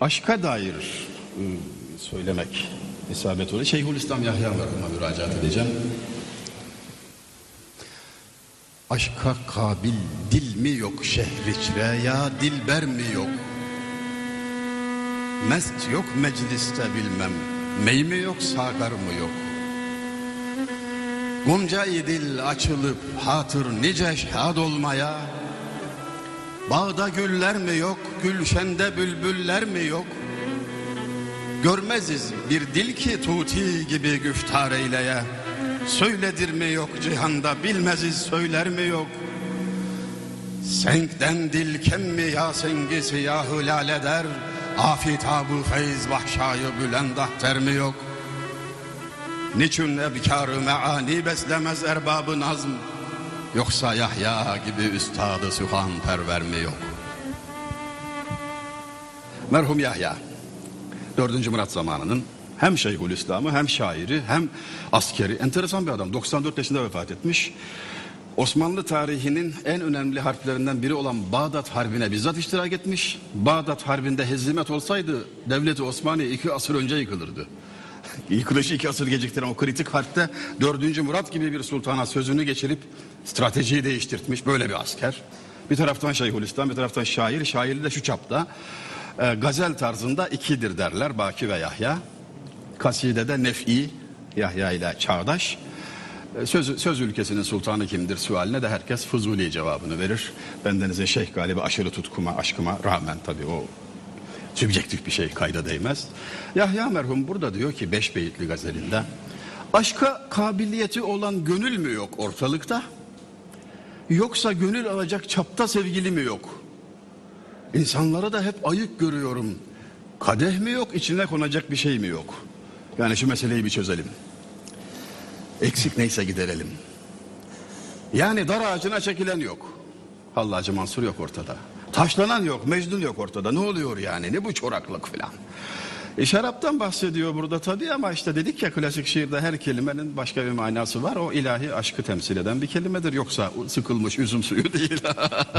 aşka dair e, söylemek isabet oluyor. Şeyhülislam Yahya merhuma müracaat edeceğim. Aşka kabil dil mi yok şehriçre ya dilber mi yok? Mest yok mecliste bilmem, mey mi yok sagar mı yok? Gonca-i dil açılıp hatır nice şad olmaya, Bağda güller mi yok, gülşende bülbüller mi yok? Görmeziz bir dil ki tuti gibi güftar eyleye. Söyledir mi yok cihanda bilmeziz söyler mi yok? Senkten dil kem mi ya sengi siyahı laleder? Afitabı feyz bahşayı bülend ahter mi yok? Niçin ebkârı meani beslemez erbabı nazm? Yoksa Yahya gibi üstadı sühan perver mi yok? Merhum Yahya 4. Murat zamanının hem Şeyhülislam'ı hem şairi hem askeri enteresan bir adam 94 yaşında vefat etmiş. Osmanlı tarihinin en önemli harplerinden biri olan Bağdat Harbi'ne bizzat iştirak etmiş. Bağdat Harbi'nde hezimet olsaydı devleti Osmanlı iki asır önce yıkılırdı. Yıkılışı iki asır geciktiren o kritik harpte 4. Murat gibi bir sultana sözünü geçirip stratejiyi değiştirtmiş böyle bir asker. Bir taraftan Şeyhülislam bir taraftan şair. Şairi de şu çapta e, gazel tarzında ikidir derler Baki ve Yahya. Kasidede Nef'i Yahya ile çağdaş. E, Söz, söz ülkesinin sultanı kimdir sualine de herkes Fuzuli cevabını verir. Bendenize Şeyh galiba aşırı tutkuma, aşkıma rağmen tabii o Sübjektif bir şey kayda değmez. Yahya merhum burada diyor ki beş beyitli gazelinde aşka kabiliyeti olan gönül mü yok ortalıkta? Yoksa gönül alacak çapta sevgili mi yok? İnsanlara da hep ayık görüyorum. Kadeh mi yok içine konacak bir şey mi yok? Yani şu meseleyi bir çözelim. Eksik neyse giderelim. Yani dar ağacına çekilen yok. Hallacı Mansur yok ortada. Taşlanan yok, Mecnun yok ortada. Ne oluyor yani? Ne bu çoraklık filan? E şaraptan bahsediyor burada tabii ama işte dedik ya klasik şiirde her kelimenin başka bir manası var. O ilahi aşkı temsil eden bir kelimedir. Yoksa sıkılmış üzüm suyu değil.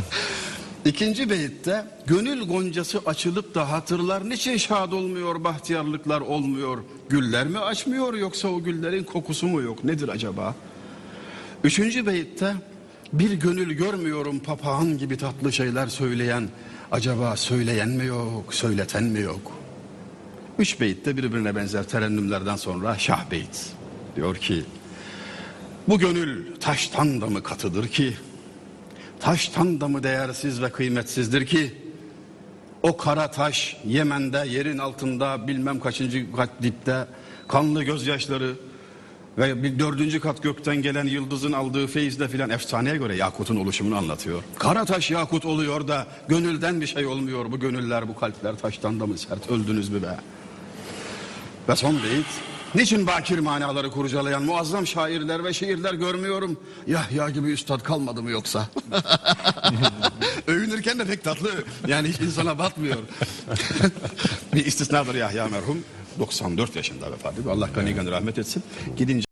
İkinci beyitte gönül goncası açılıp da hatırlar niçin şad olmuyor, bahtiyarlıklar olmuyor? Güller mi açmıyor yoksa o güllerin kokusu mu yok? Nedir acaba? Üçüncü beyitte bir gönül görmüyorum papağan gibi tatlı şeyler söyleyen. Acaba söyleyen mi yok, söyleten mi yok? Üç beyitte birbirine benzer terennümlerden sonra Şah Beyit diyor ki bu gönül taştan da mı katıdır ki taştan da mı değersiz ve kıymetsizdir ki o kara taş Yemen'de yerin altında bilmem kaçıncı dipte kanlı gözyaşları ve bir dördüncü kat gökten gelen yıldızın aldığı feyizle filan efsaneye göre Yakut'un oluşumunu anlatıyor. Kara taş Yakut oluyor da gönülden bir şey olmuyor. Bu gönüller bu kalpler taştan da mı sert öldünüz mü be? Ve son beyit. Niçin bakir manaları kurcalayan muazzam şairler ve şiirler görmüyorum? Yahya gibi üstad kalmadı mı yoksa? Övünürken de pek tatlı. Yani hiç insana batmıyor. bir istisnadır Yahya merhum. 94 yaşında vefat ediyor. Allah gani rahmet etsin. Gidince